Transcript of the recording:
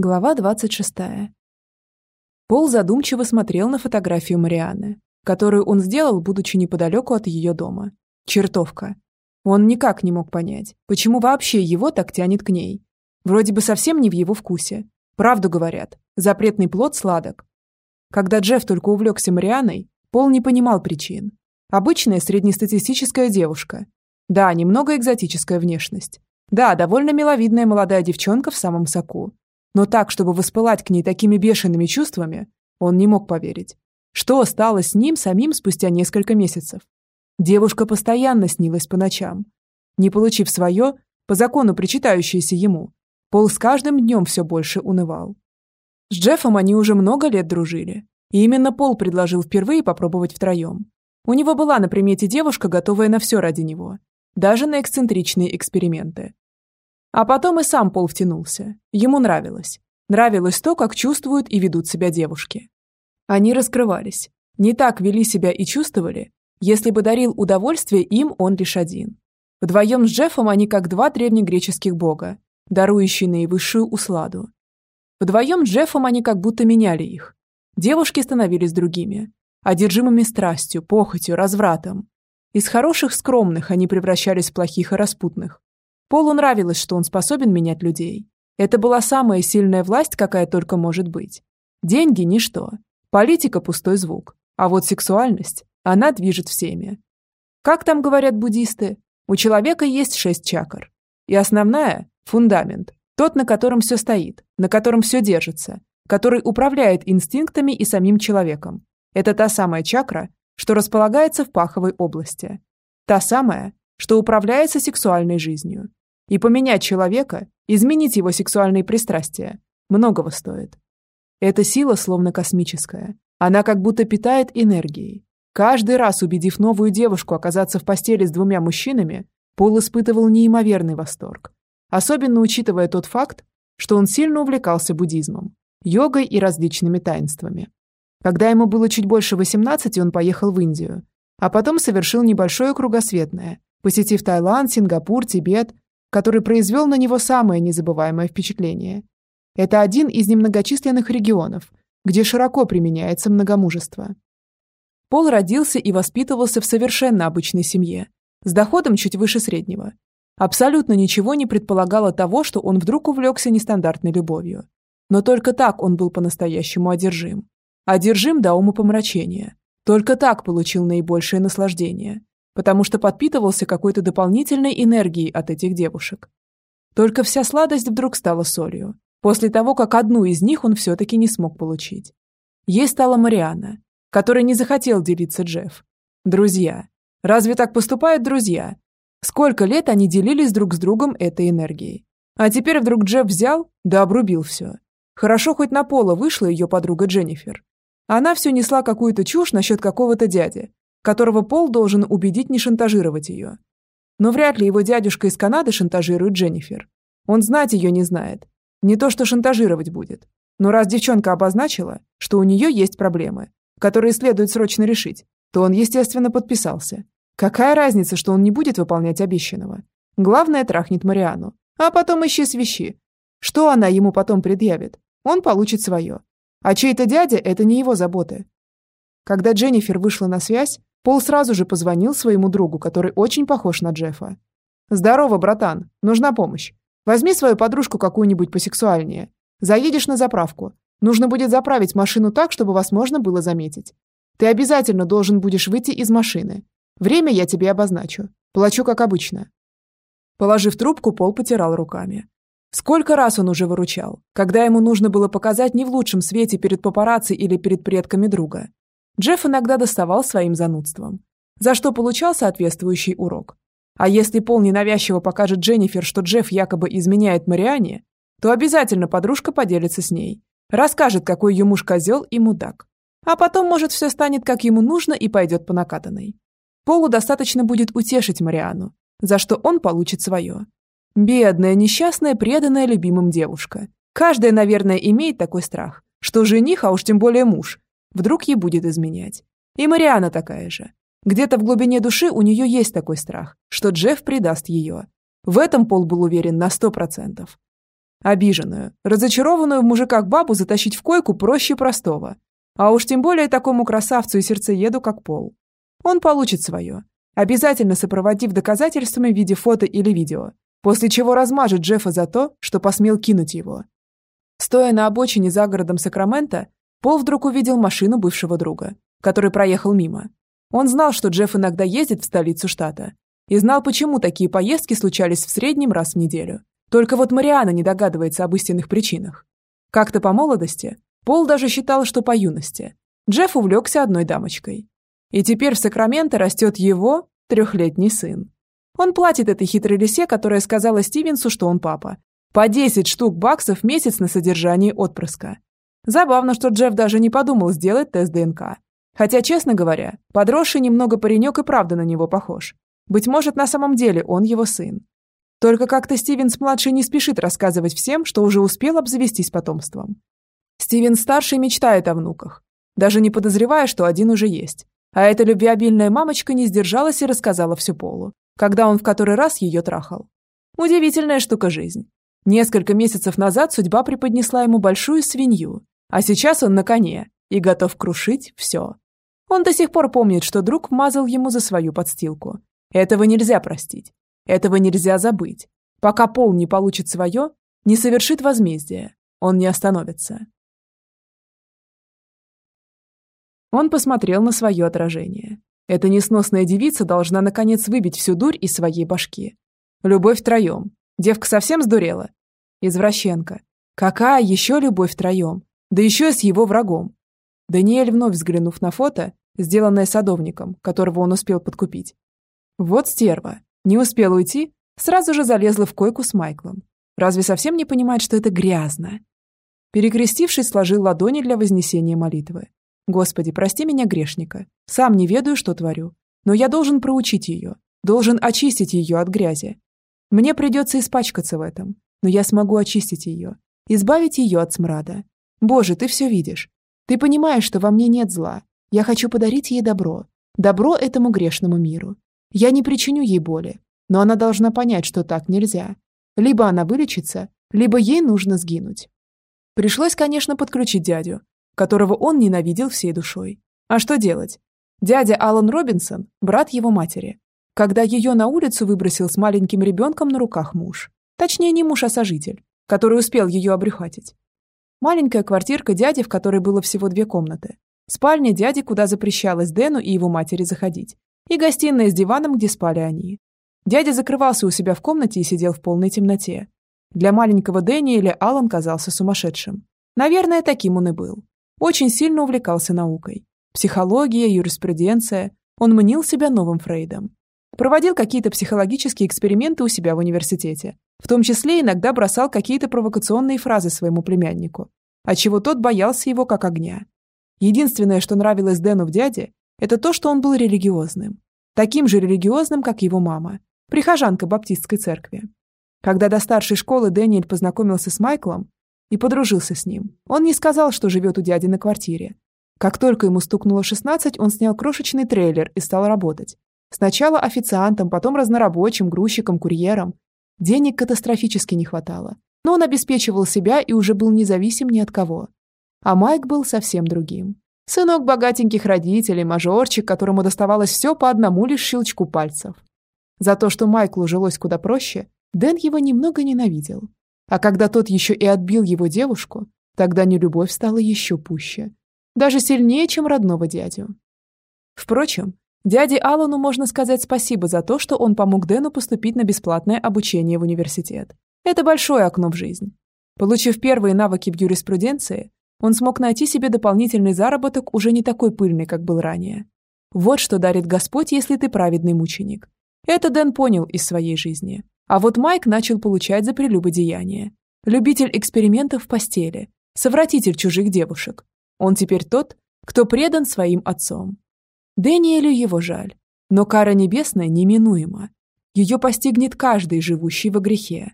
Глава 26. Пол задумчиво смотрел на фотографию Марианы, которую он сделал, будучи неподалеку от ее дома. Чертовка. Он никак не мог понять, почему вообще его так тянет к ней. Вроде бы совсем не в его вкусе. Правду говорят, запретный плод сладок. Когда Джефф только увлекся Марианой, Пол не понимал причин. Обычная среднестатистическая девушка. Да, немного экзотическая внешность. Да, довольно миловидная молодая девчонка в самом соку. Но так, чтобы воспылать к ней такими бешеными чувствами, он не мог поверить. Что стало с ним самим спустя несколько месяцев? Девушка постоянно снилась по ночам. Не получив свое, по закону причитающееся ему, Пол с каждым днем все больше унывал. С Джеффом они уже много лет дружили. И именно Пол предложил впервые попробовать втроем. У него была на примете девушка, готовая на все ради него. Даже на эксцентричные эксперименты. А потом и сам Пол втянулся. Ему нравилось. Нравилось то, как чувствуют и ведут себя девушки. Они раскрывались. Не так вели себя и чувствовали, если бы дарил удовольствие им он лишь один. Вдвоем с Джеффом они как два древнегреческих бога, дарующие наивысшую усладу. Вдвоем с Джеффом они как будто меняли их. Девушки становились другими, одержимыми страстью, похотью, развратом. Из хороших скромных они превращались в плохих и распутных. Полу нравилось, что он способен менять людей. Это была самая сильная власть, какая только может быть. Деньги – ничто. Политика – пустой звук. А вот сексуальность, она движет всеми. Как там говорят буддисты? У человека есть шесть чакр. И основная – фундамент. Тот, на котором все стоит, на котором все держится, который управляет инстинктами и самим человеком. Это та самая чакра, что располагается в паховой области. Та самая, что управляется сексуальной жизнью. И поменять человека, изменить его сексуальные пристрастия, многого стоит. Эта сила словно космическая. Она как будто питает энергией. Каждый раз, убедив новую девушку оказаться в постели с двумя мужчинами, Пол испытывал неимоверный восторг. Особенно учитывая тот факт, что он сильно увлекался буддизмом, йогой и различными таинствами. Когда ему было чуть больше 18, он поехал в Индию, а потом совершил небольшое кругосветное, посетив Таиланд, Сингапур, Тибет, который произвел на него самое незабываемое впечатление. Это один из немногочисленных регионов, где широко применяется многомужество. Пол родился и воспитывался в совершенно обычной семье, с доходом чуть выше среднего. Абсолютно ничего не предполагало того, что он вдруг увлекся нестандартной любовью. Но только так он был по-настоящему одержим. Одержим до умопомрачения. Только так получил наибольшее наслаждение потому что подпитывался какой-то дополнительной энергией от этих девушек. Только вся сладость вдруг стала солью, после того, как одну из них он все-таки не смог получить. Ей стала Мариана, которой не захотел делиться Джефф. Друзья. Разве так поступают друзья? Сколько лет они делились друг с другом этой энергией. А теперь вдруг Джефф взял, да обрубил все. Хорошо хоть на пола вышла ее подруга Дженнифер. Она все несла какую-то чушь насчет какого-то дяди, которого Пол должен убедить не шантажировать ее. Но вряд ли его дядюшка из Канады шантажирует Дженнифер. Он знать ее не знает. Не то, что шантажировать будет. Но раз девчонка обозначила, что у нее есть проблемы, которые следует срочно решить, то он, естественно, подписался. Какая разница, что он не будет выполнять обещанного? Главное, трахнет Мариану. А потом ищи свищи. Что она ему потом предъявит? Он получит свое. А чей-то дядя – это не его заботы. Когда Дженнифер вышла на связь, Пол сразу же позвонил своему другу, который очень похож на Джеффа. «Здорово, братан. Нужна помощь. Возьми свою подружку какую-нибудь посексуальнее. Заедешь на заправку. Нужно будет заправить машину так, чтобы вас можно было заметить. Ты обязательно должен будешь выйти из машины. Время я тебе обозначу. Плачу, как обычно». Положив трубку, Пол потирал руками. Сколько раз он уже выручал, когда ему нужно было показать не в лучшем свете перед папарацци или перед предками друга. Джефф иногда доставал своим занудством, за что получал соответствующий урок. А если Пол ненавязчиво покажет Дженнифер, что Джефф якобы изменяет Мариане, то обязательно подружка поделится с ней, расскажет, какой ее муж козел и мудак. А потом, может, все станет как ему нужно и пойдет по накатанной. Полу достаточно будет утешить Мариану, за что он получит свое. Бедная, несчастная, преданная любимым девушка. Каждая, наверное, имеет такой страх, что жених, а уж тем более муж, Вдруг ей будет изменять. И Мариана такая же. Где-то в глубине души у нее есть такой страх, что Джефф предаст ее. В этом Пол был уверен на сто процентов. Обиженную, разочарованную в мужиках бабу затащить в койку проще простого. А уж тем более такому красавцу и сердцееду, как Пол. Он получит свое, обязательно сопроводив доказательствами в виде фото или видео, после чего размажет Джеффа за то, что посмел кинуть его. Стоя на обочине за городом Сакрамента, Пол вдруг увидел машину бывшего друга, который проехал мимо. Он знал, что Джефф иногда ездит в столицу штата, и знал, почему такие поездки случались в среднем раз в неделю. Только вот Мариана не догадывается об истинных причинах. Как-то по молодости, Пол даже считал, что по юности. Джефф увлекся одной дамочкой. И теперь в Сакраменто растет его трехлетний сын. Он платит этой хитрой лисе, которая сказала Стивенсу, что он папа. По 10 штук баксов в месяц на содержание отпрыска. Забавно, что Джефф даже не подумал сделать тест ДНК. Хотя, честно говоря, подросший немного паренек и правда на него похож. Быть может, на самом деле он его сын. Только как-то Стивенс-младший не спешит рассказывать всем, что уже успел обзавестись потомством. Стивен-старший мечтает о внуках, даже не подозревая, что один уже есть. А эта любвеобильная мамочка не сдержалась и рассказала всю Полу, когда он в который раз ее трахал. Удивительная штука жизнь. Несколько месяцев назад судьба преподнесла ему большую свинью, а сейчас он на коне и готов крушить все. Он до сих пор помнит, что друг вмазал ему за свою подстилку. Этого нельзя простить. Этого нельзя забыть. Пока Пол не получит свое, не совершит возмездие, он не остановится. Он посмотрел на свое отражение. Эта несносная девица должна наконец выбить всю дурь из своей башки. Любовь втроем. Девка совсем сдурела? Извращенка. Какая еще любовь втроем? Да еще и с его врагом. Даниэль, вновь взглянув на фото, сделанное садовником, которого он успел подкупить. Вот стерва. Не успела уйти, сразу же залезла в койку с Майклом. Разве совсем не понимает, что это грязно? Перекрестившись, сложил ладони для вознесения молитвы. Господи, прости меня, грешника. Сам не ведаю, что творю. Но я должен проучить ее. Должен очистить ее от грязи. Мне придется испачкаться в этом. Но я смогу очистить ее. Избавить ее от смрада. Боже, ты все видишь. Ты понимаешь, что во мне нет зла. Я хочу подарить ей добро. Добро этому грешному миру. Я не причиню ей боли. Но она должна понять, что так нельзя. Либо она вылечится, либо ей нужно сгинуть. Пришлось, конечно, подключить дядю, которого он ненавидел всей душой. А что делать? Дядя Алан Робинсон – брат его матери. Когда ее на улицу выбросил с маленьким ребенком на руках муж. Точнее, не муж, а сожитель, который успел ее обрюхатить. Маленькая квартирка дяди, в которой было всего две комнаты. Спальня дяди, куда запрещалось Дэну и его матери заходить. И гостиная с диваном, где спали они. Дядя закрывался у себя в комнате и сидел в полной темноте. Для маленького Дэнни или Алан казался сумасшедшим. Наверное, таким он и был. Очень сильно увлекался наукой. Психология, юриспруденция. Он мнил себя новым Фрейдом. Проводил какие-то психологические эксперименты у себя в университете. В том числе иногда бросал какие-то провокационные фразы своему племяннику, отчего тот боялся его как огня. Единственное, что нравилось Дэну в дяде, это то, что он был религиозным. Таким же религиозным, как его мама, прихожанка баптистской церкви. Когда до старшей школы Дэниэль познакомился с Майклом, и подружился с ним. Он не сказал, что живет у дяди на квартире. Как только ему стукнуло 16, он снял крошечный трейлер и стал работать. Сначала официантом, потом разнорабочим, грузчиком, курьером. Денег катастрофически не хватало. Но он обеспечивал себя и уже был независим ни от кого. А Майк был совсем другим. Сынок богатеньких родителей, мажорчик, которому доставалось все по одному лишь щелчку пальцев. За то, что Майклу жилось куда проще, Дэн его немного ненавидел. А когда тот еще и отбил его девушку, тогда нелюбовь стала еще пуще. Даже сильнее, чем родного дядю. Впрочем, дяде Аллану можно сказать спасибо за то, что он помог Дэну поступить на бесплатное обучение в университет. Это большое окно в жизнь. Получив первые навыки в юриспруденции, он смог найти себе дополнительный заработок уже не такой пыльный, как был ранее. Вот что дарит Господь, если ты праведный мученик. Это Дэн понял из своей жизни. А вот Майк начал получать за прелюбодеяние. Любитель экспериментов в постели, совратитель чужих девушек. Он теперь тот, кто предан своим отцом. Дэниелю его жаль, но кара небесная неминуема. Ее постигнет каждый, живущий во грехе.